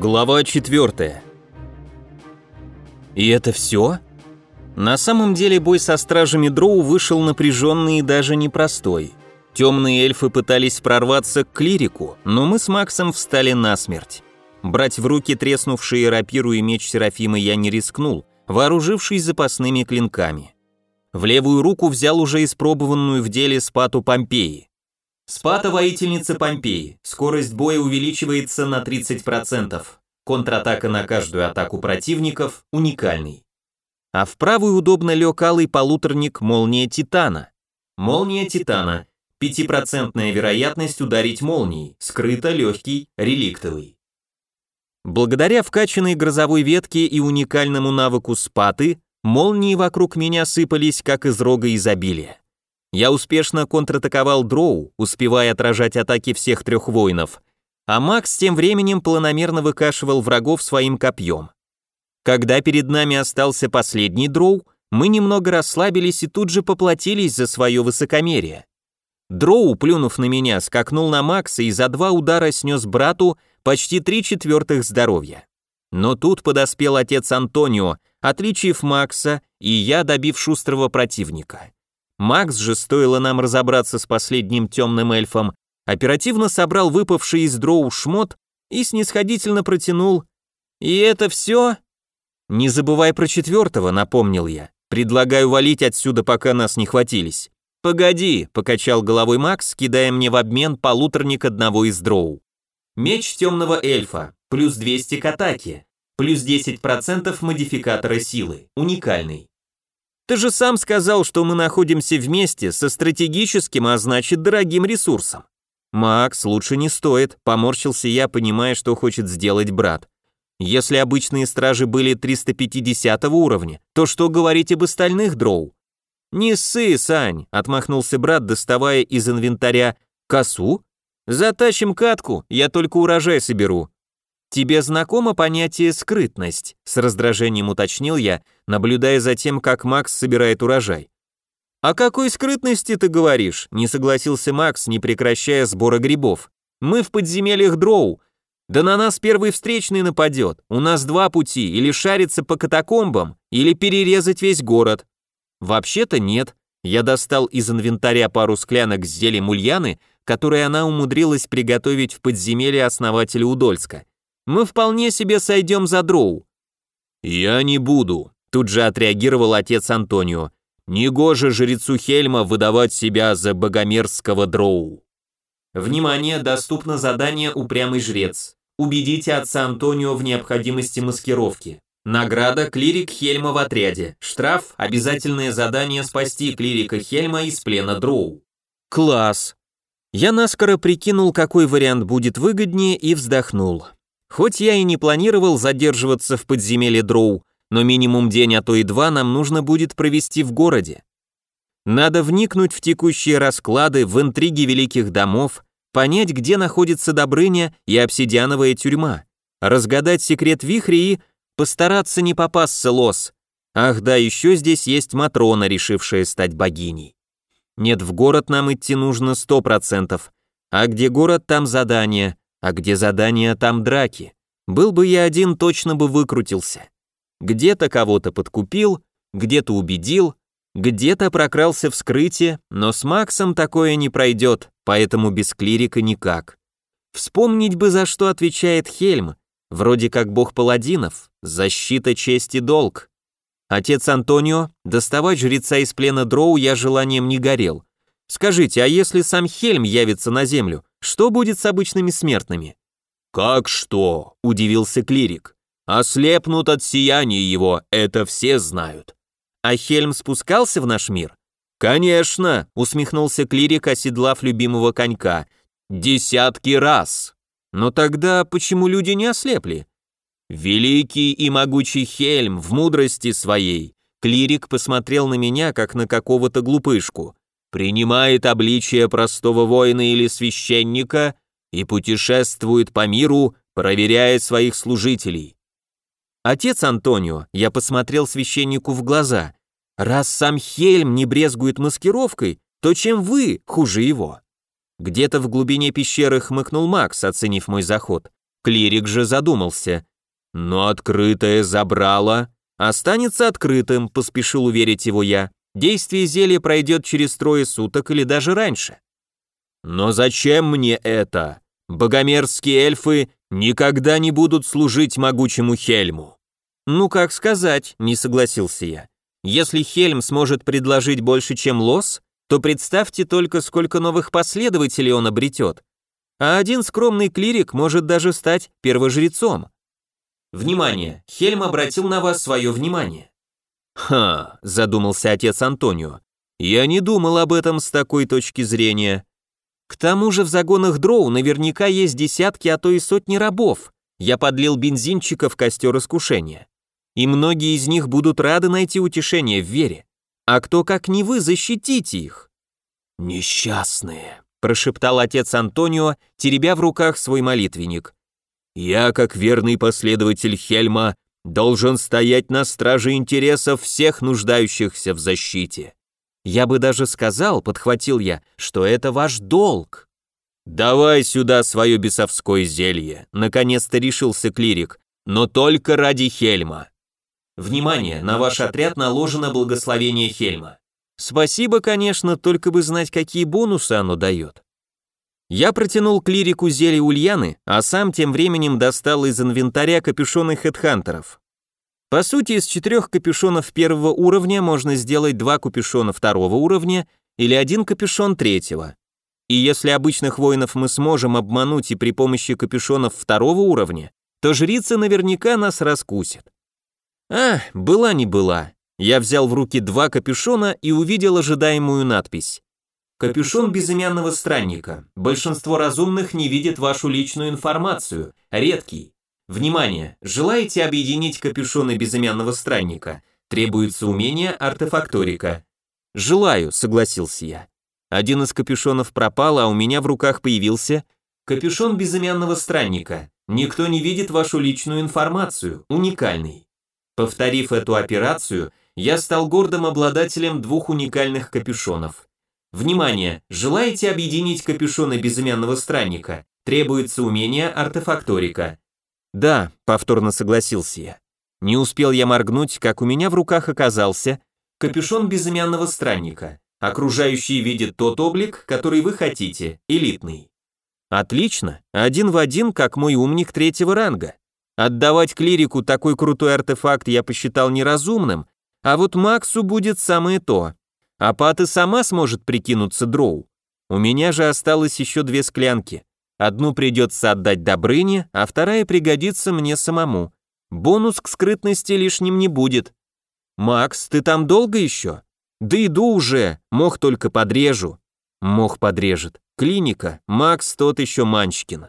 Глава 4. И это все? На самом деле бой со стражами Дроу вышел напряженный и даже непростой. Темные эльфы пытались прорваться к клирику, но мы с Максом встали насмерть. Брать в руки треснувшие рапиру и меч Серафима я не рискнул, вооружившись запасными клинками. В левую руку взял уже испробованную в деле спату Помпеи. Спата воительница Помпеи. Скорость боя увеличивается на 30%. Контратака на каждую атаку противников уникальный. А в правую удобно лег алый полуторник Молния Титана. Молния Титана. 5% вероятность ударить молнией, скрыто легкий, реликтовый. Благодаря вкачанной грозовой ветке и уникальному навыку спаты, молнии вокруг меня сыпались, как из рога изобилия. Я успешно контратаковал дроу, успевая отражать атаки всех трех воинов, а Макс тем временем планомерно выкашивал врагов своим копьем. Когда перед нами остался последний дроу, мы немного расслабились и тут же поплатились за свое высокомерие. Дроу, плюнув на меня, скакнул на Макса и за два удара снес брату почти три четвертых здоровья. Но тут подоспел отец Антонио, отличив Макса, и я, добив шустрого противника. Макс же, стоило нам разобраться с последним темным эльфом, оперативно собрал выпавший из дроу шмот и снисходительно протянул «И это все?» «Не забывай про четвертого», — напомнил я. «Предлагаю валить отсюда, пока нас не хватились». «Погоди», — покачал головой Макс, кидая мне в обмен полуторник одного из дроу. Меч темного эльфа, плюс 200 к атаке, плюс 10% модификатора силы, уникальный. Ты же сам сказал, что мы находимся вместе со стратегическим, а значит дорогим ресурсом. Макс, лучше не стоит, поморщился я, понимая, что хочет сделать брат. Если обычные стражи были 350 уровня, то что говорить об остальных дроу? Не ссы, Сань, отмахнулся брат, доставая из инвентаря косу Затащим катку, я только урожай соберу. Тебе знакомо понятие скрытность? С раздражением уточнил я, наблюдая за тем, как Макс собирает урожай. «О какой скрытности ты говоришь?» – не согласился Макс, не прекращая сбора грибов. «Мы в подземельях Дроу. Да на нас первый встречный нападет. У нас два пути, или шариться по катакомбам, или перерезать весь город». «Вообще-то нет». Я достал из инвентаря пару склянок с зельем ульяны, которые она умудрилась приготовить в подземелье основателя Удольска. Мы вполне себе сойдем за дроу. Я не буду, тут же отреагировал отец Антонио. Негоже жрецу Хельма выдавать себя за богомерзкого дроу. Внимание, доступно задание «Упрямый жрец». Убедите отца Антонио в необходимости маскировки. Награда «Клирик Хельма в отряде». Штраф – обязательное задание спасти клирика Хельма из плена дроу. Класс. Я наскоро прикинул, какой вариант будет выгоднее, и вздохнул. Хоть я и не планировал задерживаться в подземелье Дроу, но минимум день, а то и два нам нужно будет провести в городе. Надо вникнуть в текущие расклады, в интриги великих домов, понять, где находится Добрыня и обсидиановая тюрьма, разгадать секрет вихря и постараться не попасться лос. Ах да, еще здесь есть Матрона, решившая стать богиней. Нет, в город нам идти нужно сто процентов. А где город, там задание. А где задание, там драки. Был бы я один, точно бы выкрутился. Где-то кого-то подкупил, где-то убедил, где-то прокрался в скрытие, но с Максом такое не пройдет, поэтому без клирика никак. Вспомнить бы, за что отвечает Хельм, вроде как бог паладинов, защита, честь и долг. Отец Антонио, доставать жреца из плена Дроу я желанием не горел. Скажите, а если сам Хельм явится на землю, что будет с обычными смертными? Как что? удивился клирик. Ослепнут от сияния его, это все знают. А Хельм спускался в наш мир? Конечно, усмехнулся клирик, оседлав любимого конька. Десятки раз. Но тогда почему люди не ослепли? «Великий и могучий Хельм в мудрости своей!» Клирик посмотрел на меня, как на какого-то глупышку. «Принимает обличие простого воина или священника и путешествует по миру, проверяя своих служителей». «Отец Антонио», я посмотрел священнику в глаза, «раз сам Хельм не брезгует маскировкой, то чем вы хуже его?» Где-то в глубине пещеры хмыкнул Макс, оценив мой заход. Клирик же задумался. «Но открытое забрало...» «Останется открытым», — поспешил уверить его я. «Действие зелья пройдет через трое суток или даже раньше». «Но зачем мне это? Богомерзкие эльфы никогда не будут служить могучему Хельму». «Ну, как сказать», — не согласился я. «Если Хельм сможет предложить больше, чем Лос, то представьте только, сколько новых последователей он обретет. А один скромный клирик может даже стать первожрецом. Внимание! Хельм обратил на вас свое внимание. Ха, задумался отец Антонио. Я не думал об этом с такой точки зрения. К тому же в загонах дроу наверняка есть десятки, а то и сотни рабов. Я подлил бензинчика в костер искушения. И многие из них будут рады найти утешение в вере. А кто, как не вы, защитите их?» «Несчастные», — прошептал отец Антонио, теребя в руках свой молитвенник. «Я, как верный последователь Хельма, должен стоять на страже интересов всех нуждающихся в защите. Я бы даже сказал, подхватил я, что это ваш долг». «Давай сюда свое бесовское зелье», — наконец-то решился клирик, «но только ради Хельма». Внимание, на ваш отряд наложено благословение Хельма. Спасибо, конечно, только бы знать, какие бонусы оно дает. Я протянул клирику зелье Ульяны, а сам тем временем достал из инвентаря капюшоны хедхантеров. По сути, из четырех капюшонов первого уровня можно сделать два капюшона второго уровня или один капюшон третьего. И если обычных воинов мы сможем обмануть и при помощи капюшонов второго уровня, то жрица наверняка нас раскусит. А, была не была. Я взял в руки два капюшона и увидел ожидаемую надпись. Капюшон безымянного странника. Большинство разумных не видит вашу личную информацию. Редкий. Внимание! Желаете объединить капюшоны безымянного странника? Требуется умение артефакторика. Желаю, согласился я. Один из капюшонов пропал, а у меня в руках появился капюшон безымянного странника. Никто не видит вашу личную информацию. Уникальный. Повторив эту операцию, я стал гордым обладателем двух уникальных капюшонов. Внимание! Желаете объединить капюшоны безымянного странника? Требуется умение артефакторика. Да, повторно согласился я. Не успел я моргнуть, как у меня в руках оказался капюшон безымянного странника. Окружающий видит тот облик, который вы хотите, элитный. Отлично, один в один, как мой умник третьего ранга. Отдавать клирику такой крутой артефакт я посчитал неразумным, а вот Максу будет самое то. А Пат и сама сможет прикинуться дроу. У меня же осталось еще две склянки. Одну придется отдать Добрыне, а вторая пригодится мне самому. Бонус к скрытности лишним не будет. «Макс, ты там долго еще?» «Да иду уже, мох только подрежу». Мох подрежет. Клиника, Макс тот еще Манчкин.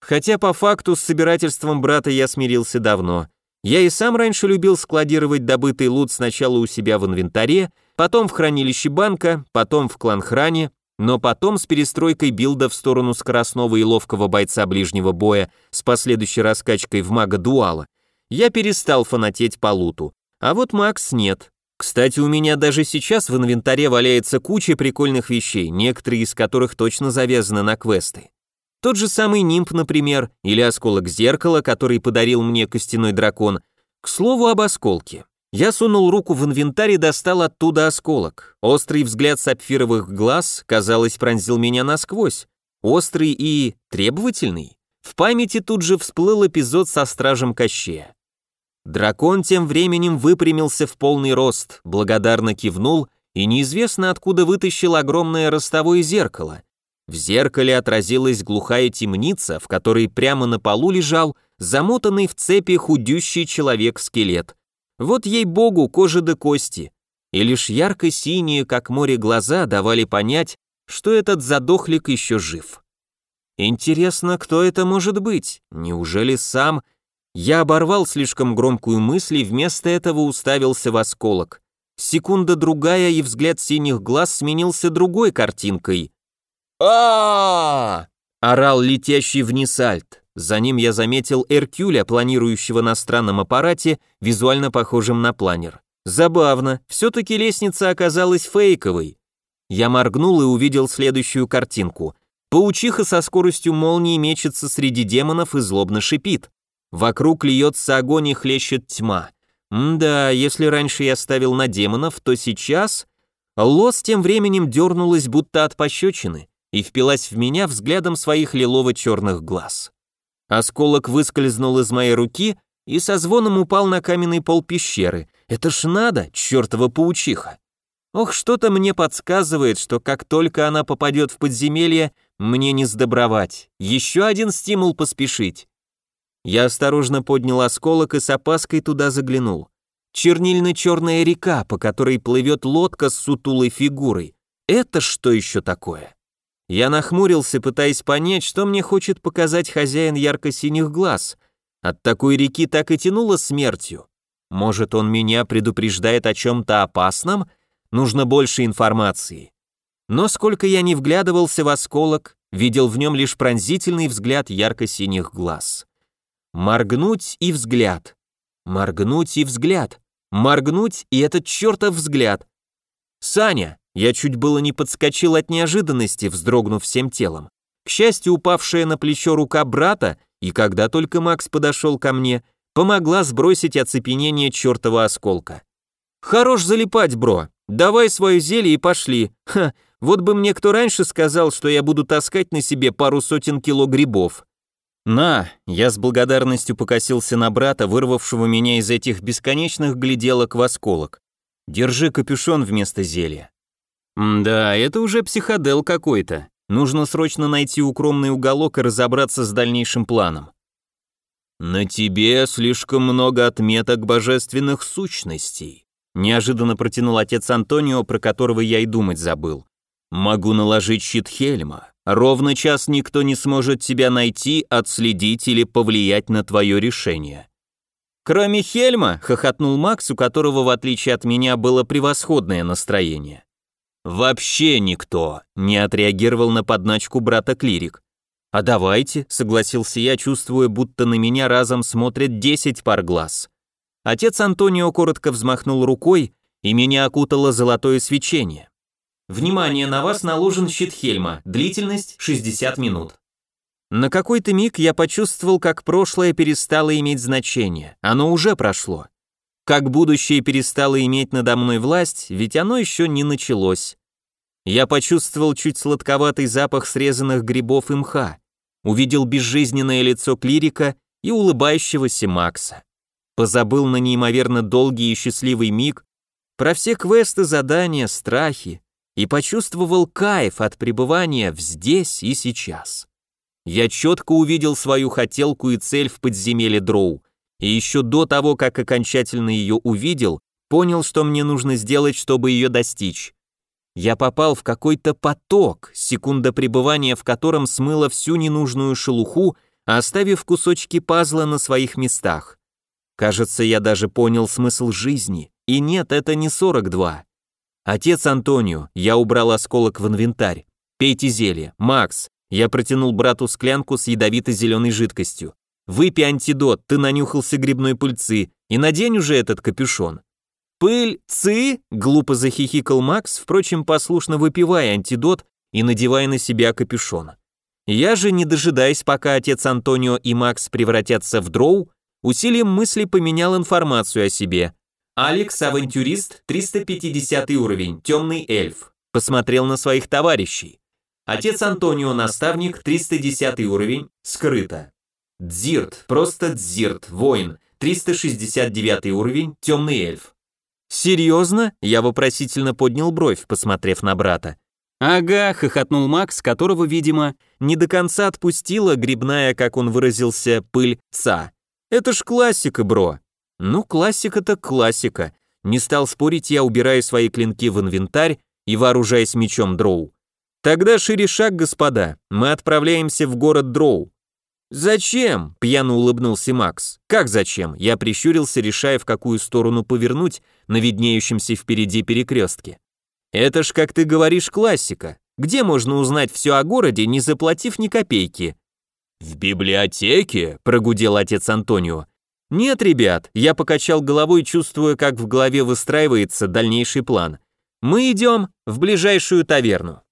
Хотя по факту с собирательством брата я смирился давно. Я и сам раньше любил складировать добытый лут сначала у себя в инвентаре, потом в хранилище банка, потом в клан-хране, но потом с перестройкой билда в сторону скоростного и ловкого бойца ближнего боя с последующей раскачкой в мага-дуала, я перестал фанатеть по луту. А вот Макс нет. Кстати, у меня даже сейчас в инвентаре валяется куча прикольных вещей, некоторые из которых точно завязаны на квесты. Тот же самый нимб, например, или осколок зеркала, который подарил мне костяной дракон. К слову об осколке. Я сунул руку в инвентарь и достал оттуда осколок. Острый взгляд сапфировых глаз, казалось, пронзил меня насквозь. Острый и требовательный. В памяти тут же всплыл эпизод со стражем Кощея. Дракон тем временем выпрямился в полный рост, благодарно кивнул и неизвестно откуда вытащил огромное ростовое зеркало. В зеркале отразилась глухая темница, в которой прямо на полу лежал замотанный в цепи худющий человек-скелет. Вот ей-богу, кожа до кости. И лишь ярко-синие, как море, глаза давали понять, что этот задохлик еще жив. Интересно, кто это может быть? Неужели сам? Я оборвал слишком громкую мысль и вместо этого уставился в осколок. Секунда-другая, и взгляд синих глаз сменился другой картинкой а орал летящий вниз альт. За ним я заметил Эркюля, планирующего на странном аппарате, визуально похожим на планер. Забавно, все-таки лестница оказалась фейковой. Я моргнул и увидел следующую картинку. Паучиха со скоростью молнии мечется среди демонов и злобно шипит. Вокруг льется огонь и хлещет тьма. да, если раньше я ставил на демонов, то сейчас... Лос тем временем дернулась будто от пощечины и впилась в меня взглядом своих лилово-черных глаз. Осколок выскользнул из моей руки и со звоном упал на каменный пол пещеры. Это ж надо, чертова паучиха. Ох, что-то мне подсказывает, что как только она попадет в подземелье, мне не сдобровать. Еще один стимул поспешить. Я осторожно поднял осколок и с опаской туда заглянул. Чернильно-черная река, по которой плывет лодка с сутулой фигурой. Это что еще такое? Я нахмурился, пытаясь понять, что мне хочет показать хозяин ярко-синих глаз. От такой реки так и тянуло смертью. Может, он меня предупреждает о чем-то опасном? Нужно больше информации. Но сколько я не вглядывался в осколок, видел в нем лишь пронзительный взгляд ярко-синих глаз. Моргнуть и взгляд. Моргнуть и взгляд. Моргнуть и этот чертов взгляд. «Саня!» Я чуть было не подскочил от неожиданности, вздрогнув всем телом. К счастью, упавшая на плечо рука брата, и когда только Макс подошел ко мне, помогла сбросить оцепенение чертова осколка. «Хорош залипать, бро. Давай свое зелье и пошли. Ха, вот бы мне кто раньше сказал, что я буду таскать на себе пару сотен кило грибов. «На!» Я с благодарностью покосился на брата, вырвавшего меня из этих бесконечных гляделок в осколок. «Держи капюшон вместо зелья». «Да, это уже психодел какой-то. Нужно срочно найти укромный уголок и разобраться с дальнейшим планом». «На тебе слишком много отметок божественных сущностей», неожиданно протянул отец Антонио, про которого я и думать забыл. «Могу наложить щит Хельма, Ровно час никто не сможет тебя найти, отследить или повлиять на твое решение. Кроме Хельма, хохотнул Макс, у которого, в отличие от меня, было превосходное настроение. Вообще никто не отреагировал на подначку брата Клирик. А давайте, согласился я, чувствуя, будто на меня разом смотрят десять пар глаз. Отец Антонио коротко взмахнул рукой, и меня окутало золотое свечение. Внимание, на вас наложен щит Хельма, длительность 60 минут. На какой-то миг я почувствовал, как прошлое перестало иметь значение, оно уже прошло. Как будущее перестало иметь надо мной власть, ведь оно еще не началось. Я почувствовал чуть сладковатый запах срезанных грибов и мха, увидел безжизненное лицо клирика и улыбающегося Макса. Позабыл на неимоверно долгий и счастливый миг про все квесты, задания, страхи, и почувствовал кайф от пребывания в здесь и сейчас. Я четко увидел свою хотелку и цель в подземелье Дроу, и еще до того, как окончательно ее увидел, понял, что мне нужно сделать, чтобы ее достичь. Я попал в какой-то поток, секунда пребывания в котором смыла всю ненужную шелуху, оставив кусочки пазла на своих местах. Кажется, я даже понял смысл жизни. И нет, это не 42. «Отец Антонио, я убрал осколок в инвентарь. Пейте зелье. Макс, я протянул брату склянку с ядовито-зеленой жидкостью. Выпей антидот, ты нанюхался грибной пыльцы, и надень уже этот капюшон». «Пыльцы?» — глупо захихикал Макс, впрочем, послушно выпивая антидот и надевая на себя капюшон. Я же, не дожидаясь, пока отец Антонио и Макс превратятся в дроу, усилием мысли поменял информацию о себе, Алекс, авантюрист, 350 уровень, темный эльф. Посмотрел на своих товарищей. Отец Антонио, наставник, 310 уровень, скрыто. Дзирт, просто Дзирт, воин, 369 уровень, темный эльф. «Серьезно?» – я вопросительно поднял бровь, посмотрев на брата. «Ага», — хохотнул Макс, которого, видимо, не до конца отпустила грибная, как он выразился, пыль ца. «Это ж классика, бро. Ну, классика-то классика. Не стал спорить я, убирая свои клинки в инвентарь и вооружаясь мечом Дроу. Тогда шире шаг, господа, мы отправляемся в город Дроу. «Зачем?» – пьяно улыбнулся Макс. «Как зачем?» Я прищурился, решая, в какую сторону повернуть на виднеющемся впереди перекрестке. «Это ж, как ты говоришь, классика. Где можно узнать все о городе, не заплатив ни копейки?» «В библиотеке?» – прогудел отец Антонио. «Нет, ребят», я покачал головой, чувствуя, как в голове выстраивается дальнейший план. «Мы идем в ближайшую таверну».